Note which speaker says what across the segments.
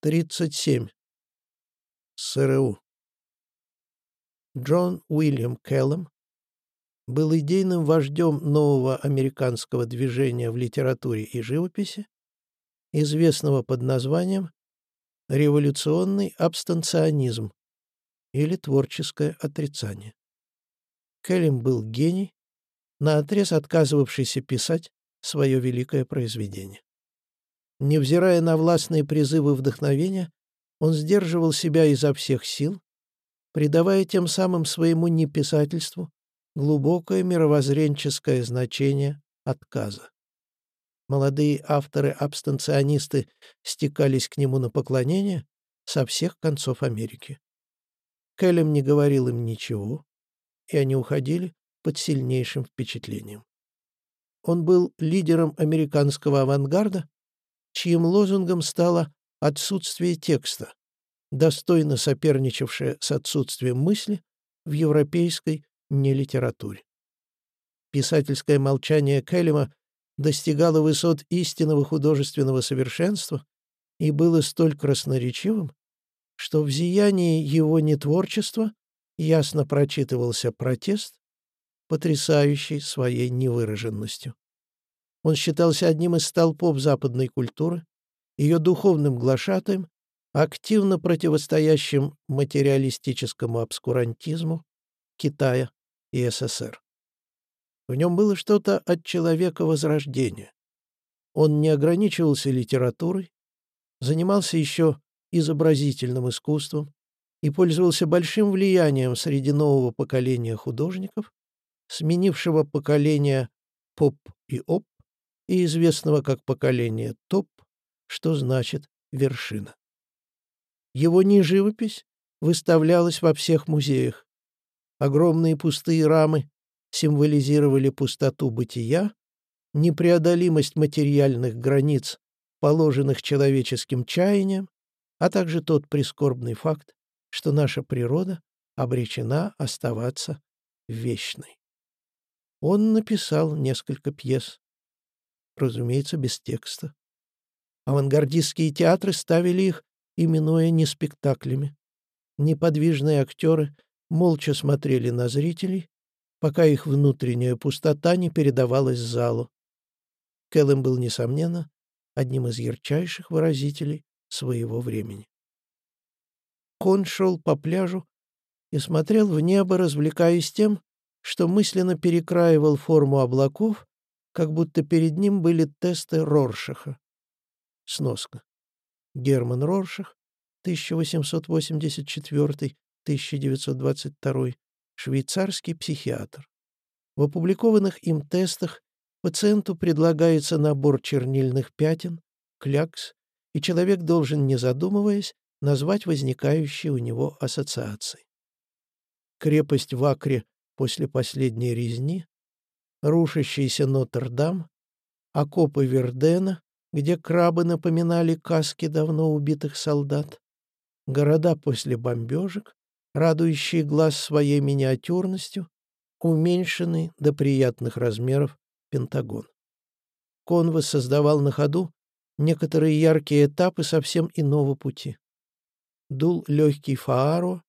Speaker 1: 37. СРУ. Джон Уильям Келлом был идейным вождем нового американского движения в литературе и живописи, известного под названием «революционный абстанционизм» или «творческое отрицание». Келлем был гений, наотрез отказывавшийся писать свое великое произведение. Невзирая на властные призывы вдохновения, он сдерживал себя изо всех сил, придавая тем самым своему неписательству глубокое мировоззренческое значение отказа. Молодые авторы-абстанционисты стекались к нему на поклонение со всех концов Америки. Кэлем не говорил им ничего, и они уходили под сильнейшим впечатлением. Он был лидером американского авангарда, чьим лозунгом стало «отсутствие текста», достойно соперничавшее с отсутствием мысли в европейской нелитературе. Писательское молчание Келлема достигало высот истинного художественного совершенства и было столь красноречивым, что в зиянии его нетворчества ясно прочитывался протест, потрясающий своей невыраженностью. Он считался одним из столпов западной культуры, ее духовным глашатаем, активно противостоящим материалистическому обскурантизму Китая и СССР. В нем было что-то от человека Возрождения. Он не ограничивался литературой, занимался еще изобразительным искусством и пользовался большим влиянием среди нового поколения художников, сменившего поколение поп и оп и известного как поколение топ, что значит вершина. Его неживопись выставлялась во всех музеях. Огромные пустые рамы символизировали пустоту бытия, непреодолимость материальных границ, положенных человеческим чаянием, а также тот прискорбный факт, что наша природа обречена оставаться вечной. Он написал несколько пьес разумеется, без текста. Авангардистские театры ставили их, именуя не спектаклями. Неподвижные актеры молча смотрели на зрителей, пока их внутренняя пустота не передавалась залу. Кэллем был, несомненно, одним из ярчайших выразителей своего времени. Кон шел по пляжу и смотрел в небо, развлекаясь тем, что мысленно перекраивал форму облаков как будто перед ним были тесты Роршаха. Сноска. Герман Роршах, 1884-1922, швейцарский психиатр. В опубликованных им тестах пациенту предлагается набор чернильных пятен, клякс, и человек должен, не задумываясь, назвать возникающие у него ассоциации. Крепость в Акре после последней резни, рушащийся Нотр-Дам, окопы Вердена, где крабы напоминали каски давно убитых солдат, города после бомбежек, радующие глаз своей миниатюрностью, уменьшенный до приятных размеров Пентагон. Конвы создавал на ходу некоторые яркие этапы совсем иного пути. Дул легкий фааро,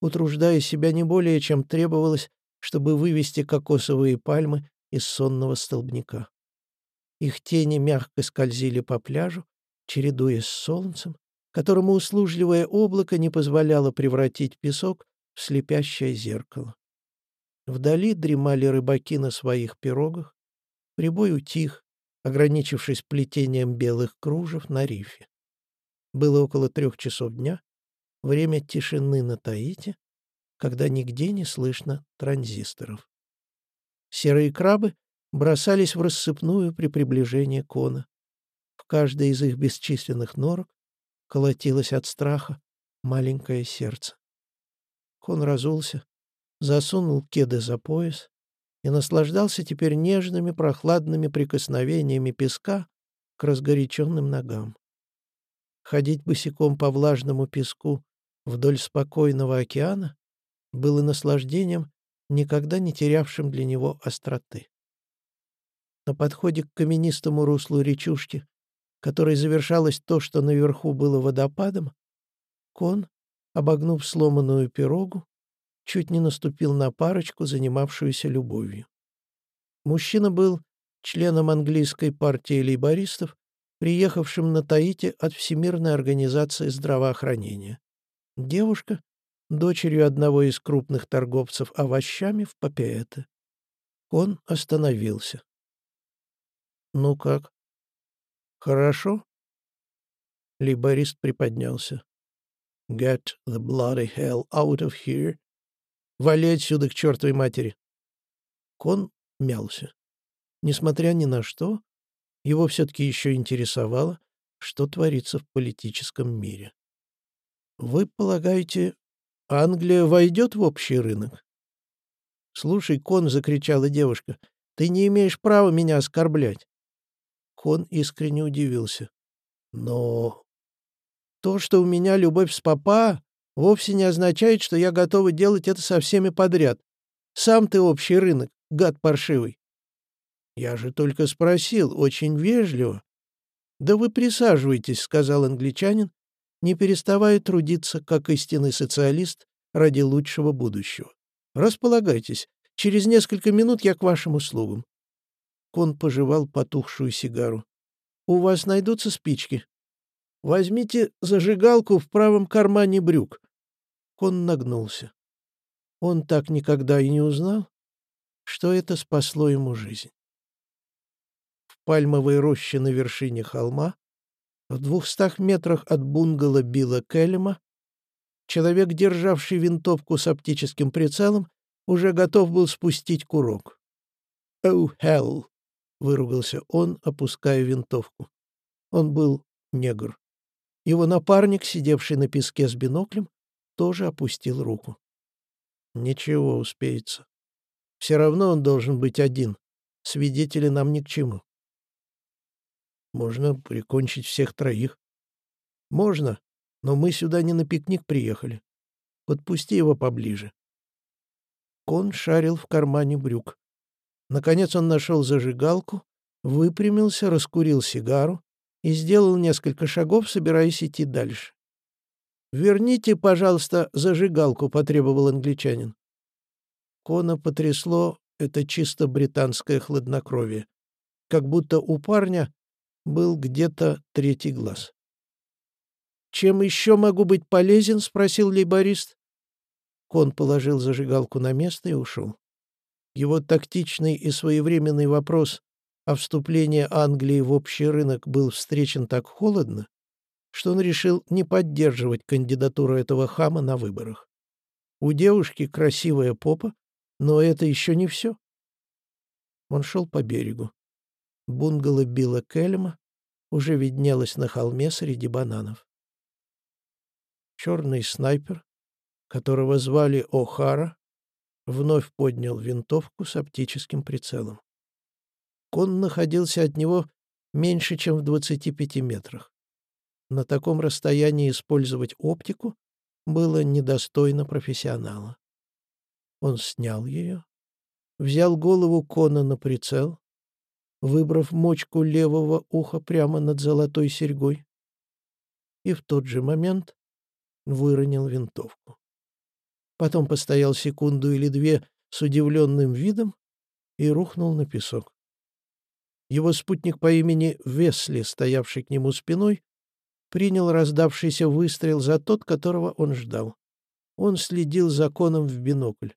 Speaker 1: утруждая себя не более, чем требовалось, чтобы вывести кокосовые пальмы из сонного столбняка. Их тени мягко скользили по пляжу, чередуясь с солнцем, которому услужливое облако не позволяло превратить песок в слепящее зеркало. Вдали дремали рыбаки на своих пирогах, прибой утих, ограничившись плетением белых кружев на рифе. Было около трех часов дня, время тишины на Таите, когда нигде не слышно транзисторов. Серые крабы бросались в рассыпную при приближении кона. В каждой из их бесчисленных норок колотилось от страха маленькое сердце. Кон разулся, засунул кеды за пояс и наслаждался теперь нежными прохладными прикосновениями песка к разгоряченным ногам. Ходить босиком по влажному песку вдоль спокойного океана было наслаждением, никогда не терявшим для него остроты. На подходе к каменистому руслу речушки которой завершалось то, что наверху было водопадом, Кон, обогнув сломанную пирогу, чуть не наступил на парочку, занимавшуюся любовью. Мужчина был членом английской партии лейбористов, приехавшим на Таити от Всемирной организации здравоохранения. Девушка — дочерью одного из крупных торговцев овощами в Папиэте. Он остановился. «Ну как?» «Хорошо?» Лейборист приподнялся. «Get the bloody hell out of here!» «Вали отсюда к чертовой матери!» Кон мялся. Несмотря ни на что, его все-таки еще интересовало, что творится в политическом мире. «Вы полагаете, Англия войдет в общий рынок?» «Слушай, Кон», — закричала девушка, — «ты не имеешь права меня оскорблять». Кон искренне удивился. «Но то, что у меня любовь с папа, вовсе не означает, что я готова делать это со всеми подряд. Сам ты общий рынок, гад паршивый. «Я же только спросил, очень вежливо». «Да вы присаживайтесь», — сказал англичанин, не переставая трудиться, как истинный социалист, ради лучшего будущего. «Располагайтесь. Через несколько минут я к вашим услугам». Кон пожевал потухшую сигару. «У вас найдутся спички?» «Возьмите зажигалку в правом кармане брюк». Кон нагнулся. Он так никогда и не узнал, что это спасло ему жизнь пальмовой роще на вершине холма, в двухстах метрах от бунгало Билла Келлема, человек, державший винтовку с оптическим прицелом, уже готов был спустить курок. «Oh, hell!» — выругался он, опуская винтовку. Он был негр. Его напарник, сидевший на песке с биноклем, тоже опустил руку. Ничего, успеется. Все равно он должен быть один. Свидетели нам ни к чему. Можно прикончить всех троих. Можно, но мы сюда не на пикник приехали. Подпусти его поближе. Кон шарил в кармане брюк. Наконец он нашел зажигалку, выпрямился, раскурил сигару и сделал несколько шагов, собираясь идти дальше. «Верните, пожалуйста, зажигалку», — потребовал англичанин. Кона потрясло это чисто британское хладнокровие. Как будто у парня был где-то третий глаз. «Чем еще могу быть полезен?» — спросил лейборист. Кон положил зажигалку на место и ушел. Его тактичный и своевременный вопрос о вступлении Англии в общий рынок был встречен так холодно, что он решил не поддерживать кандидатуру этого хама на выборах. У девушки красивая попа, но это еще не все. Он шел по берегу. Бунгало Билла Кельма уже виднелось на холме среди бананов. Черный снайпер, которого звали О'Хара, вновь поднял винтовку с оптическим прицелом. Кон находился от него меньше, чем в 25 метрах. На таком расстоянии использовать оптику было недостойно профессионала. Он снял ее, взял голову Кона на прицел, выбрав мочку левого уха прямо над золотой серьгой, и в тот же момент выронил винтовку. Потом постоял секунду или две с удивленным видом и рухнул на песок. Его спутник по имени Весли, стоявший к нему спиной, принял раздавшийся выстрел за тот, которого он ждал. Он следил за коном в бинокль.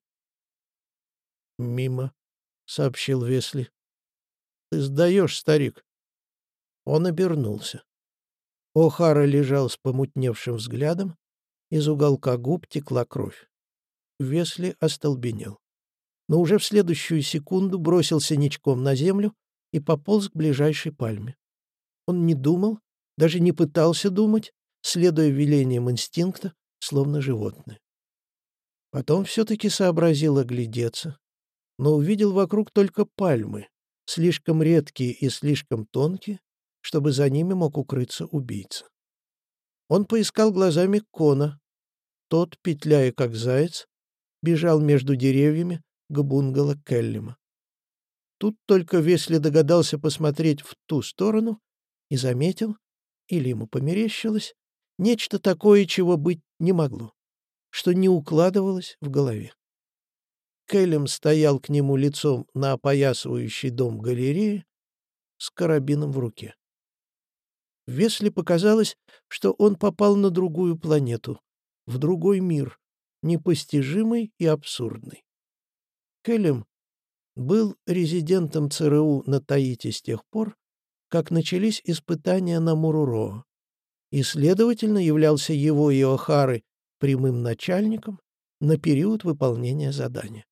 Speaker 1: «Мимо», — сообщил Весли. Ты сдаешь, старик. Он обернулся. О'Хара лежал с помутневшим взглядом, из уголка губ текла кровь. Весли остолбенел. Но уже в следующую секунду бросился ничком на землю и пополз к ближайшей пальме. Он не думал, даже не пытался думать, следуя велениям инстинкта, словно животное. Потом все-таки сообразил оглядеться, но увидел вокруг только пальмы, слишком редкие и слишком тонкие, чтобы за ними мог укрыться убийца. Он поискал глазами Кона. Тот, петляя как заяц, бежал между деревьями к бунгало Келлима. Тут только Весли догадался посмотреть в ту сторону и заметил, или ему померещилось, нечто такое, чего быть не могло, что не укладывалось в голове. Келлем стоял к нему лицом на опоясывающий дом галереи с карабином в руке. Весли показалось, что он попал на другую планету, в другой мир, непостижимый и абсурдный. Келлем был резидентом ЦРУ на Таити с тех пор, как начались испытания на Муруро, и, следовательно, являлся его и Охары прямым начальником на период выполнения задания.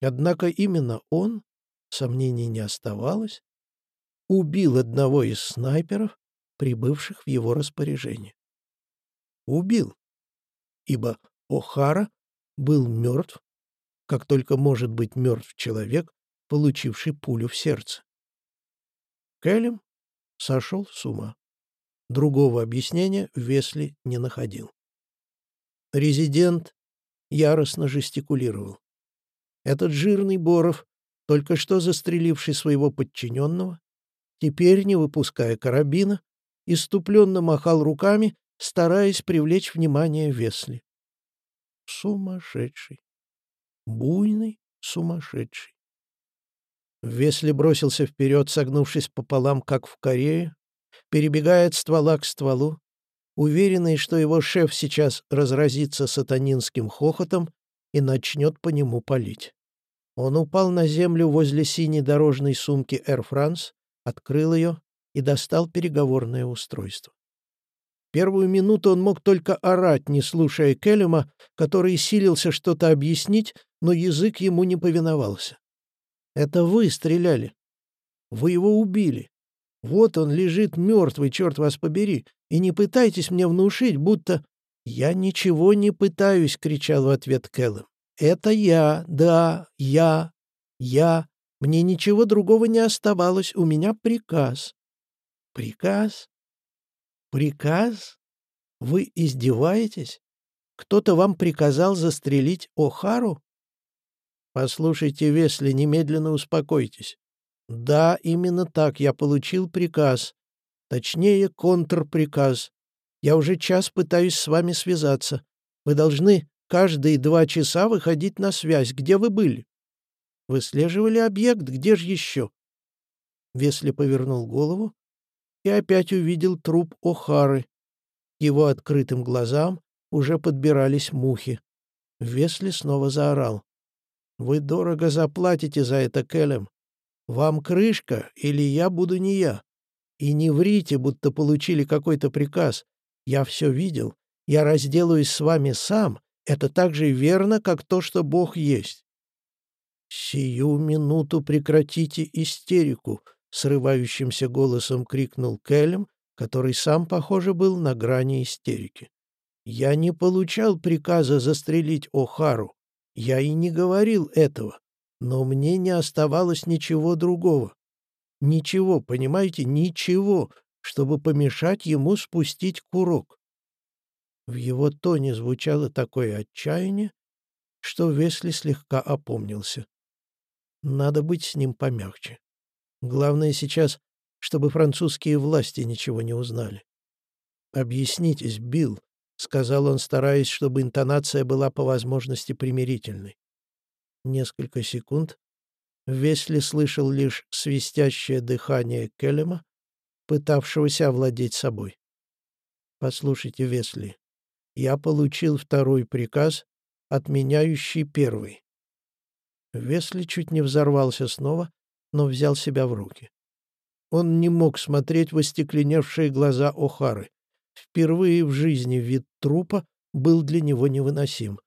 Speaker 1: Однако именно он, сомнений не оставалось, убил одного из снайперов, прибывших в его распоряжение. Убил, ибо О'Хара был мертв, как только может быть мертв человек, получивший пулю в сердце. Кэлем сошел с ума. Другого объяснения Весли не находил. Резидент яростно жестикулировал. Этот жирный Боров, только что застреливший своего подчиненного, теперь, не выпуская карабина, иступленно махал руками, стараясь привлечь внимание Весли. Сумасшедший. Буйный сумасшедший. Весли бросился вперед, согнувшись пополам, как в Корее, перебегая от ствола к стволу, уверенный, что его шеф сейчас разразится сатанинским хохотом и начнет по нему палить. Он упал на землю возле синей дорожной сумки Air France, открыл ее и достал переговорное устройство. Первую минуту он мог только орать, не слушая Келлема, который силился что-то объяснить, но язык ему не повиновался. «Это вы стреляли. Вы его убили. Вот он лежит мертвый, черт вас побери, и не пытайтесь мне внушить, будто...» «Я ничего не пытаюсь», — кричал в ответ Келлем. «Это я, да, я, я. Мне ничего другого не оставалось, у меня приказ». «Приказ? Приказ? Вы издеваетесь? Кто-то вам приказал застрелить О'Хару?» «Послушайте, Весли, немедленно успокойтесь. Да, именно так я получил приказ. Точнее, контрприказ. Я уже час пытаюсь с вами связаться. Вы должны каждые два часа выходить на связь. Где вы были? Выслеживали объект, где же еще? Весли повернул голову и опять увидел труп О'Хары. Его открытым глазам уже подбирались мухи. Весли снова заорал. «Вы дорого заплатите за это, Келем. Вам крышка, или я буду не я. И не врите, будто получили какой-то приказ. Я все видел. Я разделаюсь с вами сам это так же верно, как то, что Бог есть. «Сию минуту прекратите истерику!» — срывающимся голосом крикнул Келлем, который сам, похоже, был на грани истерики. «Я не получал приказа застрелить О'Хару. Я и не говорил этого. Но мне не оставалось ничего другого. Ничего, понимаете, ничего, чтобы помешать ему спустить курок. В его тоне звучало такое отчаяние, что Весли слегка опомнился. Надо быть с ним помягче. Главное сейчас, чтобы французские власти ничего не узнали. «Объяснитесь, Билл», — сказал он, стараясь, чтобы интонация была по возможности примирительной. Несколько секунд Весли слышал лишь свистящее дыхание Келлема, пытавшегося овладеть собой. «Послушайте, Весли, я получил второй приказ, отменяющий первый. Весли чуть не взорвался снова, но взял себя в руки. Он не мог смотреть в остекленевшие глаза Охары. Впервые в жизни вид трупа был для него невыносим.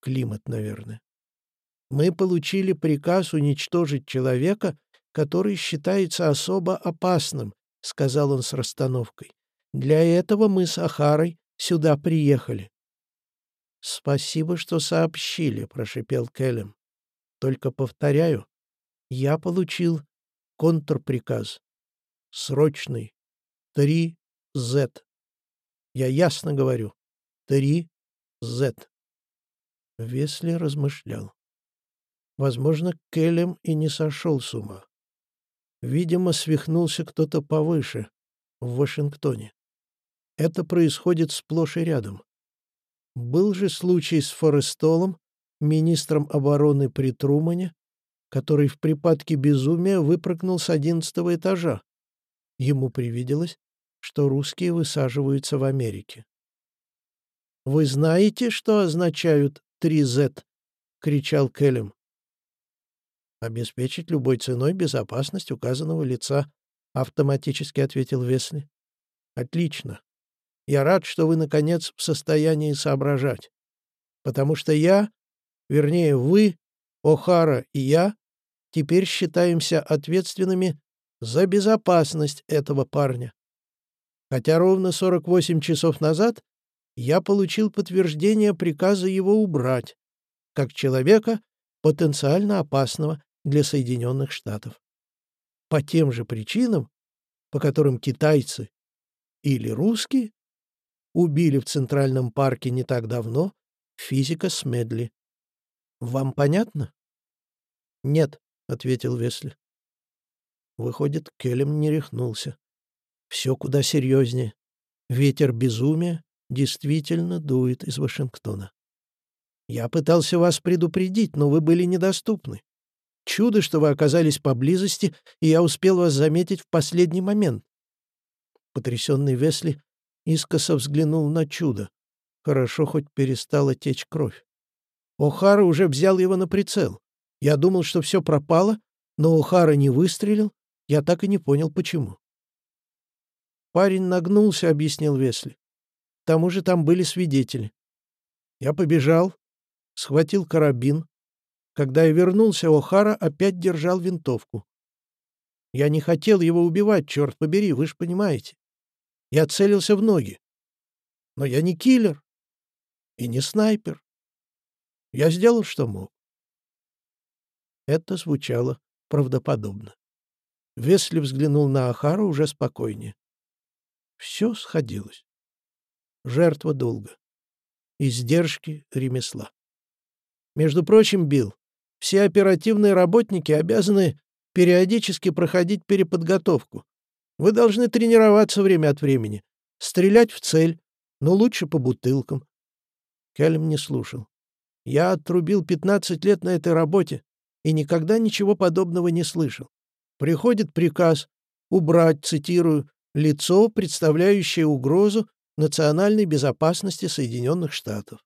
Speaker 1: Климат, наверное. Мы получили приказ уничтожить человека, который считается особо опасным, — сказал он с расстановкой. Для этого мы с Ахарой сюда приехали. «Спасибо, что сообщили», — прошипел Келлем. «Только повторяю, я получил контрприказ. Срочный. 3Z. Я ясно говорю. 3Z». Весли размышлял. Возможно, Келлем и не сошел с ума. Видимо, свихнулся кто-то повыше. в Вашингтоне. Это происходит сплошь и рядом. Был же случай с Форестолом, министром обороны при Трумане, который в припадке безумия выпрыгнул с одиннадцатого этажа. Ему привиделось, что русские высаживаются в Америке. «Вы знаете, что означают три Z?» — кричал Келлем. «Обеспечить любой ценой безопасность указанного лица», — автоматически ответил Весли. «Отлично. Я рад, что вы, наконец, в состоянии соображать. Потому что я, вернее, вы, О'Хара и я, теперь считаемся ответственными за безопасность этого парня. Хотя ровно 48 часов назад я получил подтверждение приказа его убрать, как человека, потенциально опасного для Соединенных Штатов. По тем же причинам, по которым китайцы или русские убили в Центральном парке не так давно физика Смедли. Вам понятно? Нет, ответил Весли. Выходит, Келем не рехнулся. Все куда серьезнее. Ветер безумия действительно дует из Вашингтона. Я пытался вас предупредить, но вы были недоступны. Чудо, что вы оказались поблизости, и я успел вас заметить в последний момент. Потрясенный Весли искоса взглянул на чудо. Хорошо, хоть перестала течь кровь. О'Хара уже взял его на прицел. Я думал, что все пропало, но О'Хара не выстрелил. Я так и не понял, почему. Парень нагнулся, объяснил Весли. К тому же там были свидетели. Я побежал, схватил карабин. Когда я вернулся, О'Хара опять держал винтовку. Я не хотел его убивать, черт побери, вы же понимаете. Я целился в ноги. Но я не киллер и не снайпер. Я сделал, что мог. Это звучало правдоподобно. Весли взглянул на Ахару уже спокойнее. Все сходилось. Жертва долга. Издержки ремесла. Между прочим, Билл, все оперативные работники обязаны периодически проходить переподготовку. Вы должны тренироваться время от времени, стрелять в цель, но лучше по бутылкам. Кэлем не слушал. Я отрубил 15 лет на этой работе и никогда ничего подобного не слышал. Приходит приказ убрать, цитирую, лицо, представляющее угрозу национальной безопасности Соединенных Штатов.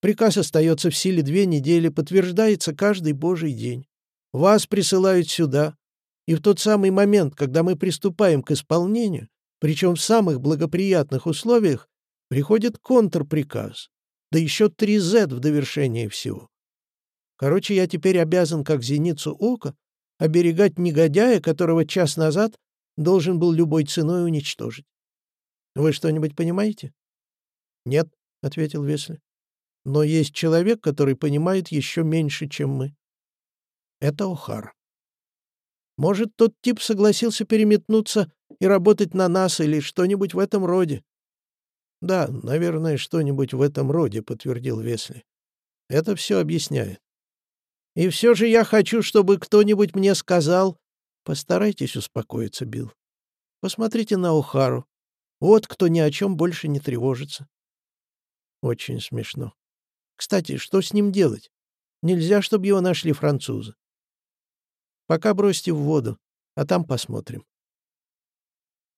Speaker 1: Приказ остается в силе две недели, подтверждается каждый божий день. Вас присылают сюда, и в тот самый момент, когда мы приступаем к исполнению, причем в самых благоприятных условиях, приходит контрприказ, да еще три Z в довершение всего. Короче, я теперь обязан, как зеницу ока, оберегать негодяя, которого час назад должен был любой ценой уничтожить. Вы что-нибудь понимаете? Нет, — ответил Весли. Но есть человек, который понимает еще меньше, чем мы. Это О'Хара. Может, тот тип согласился переметнуться и работать на нас или что-нибудь в этом роде. Да, наверное, что-нибудь в этом роде, подтвердил Весли. Это все объясняет. И все же я хочу, чтобы кто-нибудь мне сказал... Постарайтесь успокоиться, Билл. Посмотрите на Ухару. Вот кто ни о чем больше не тревожится. Очень смешно. Кстати, что с ним делать? Нельзя, чтобы его нашли французы. Пока бросьте в воду, а там посмотрим.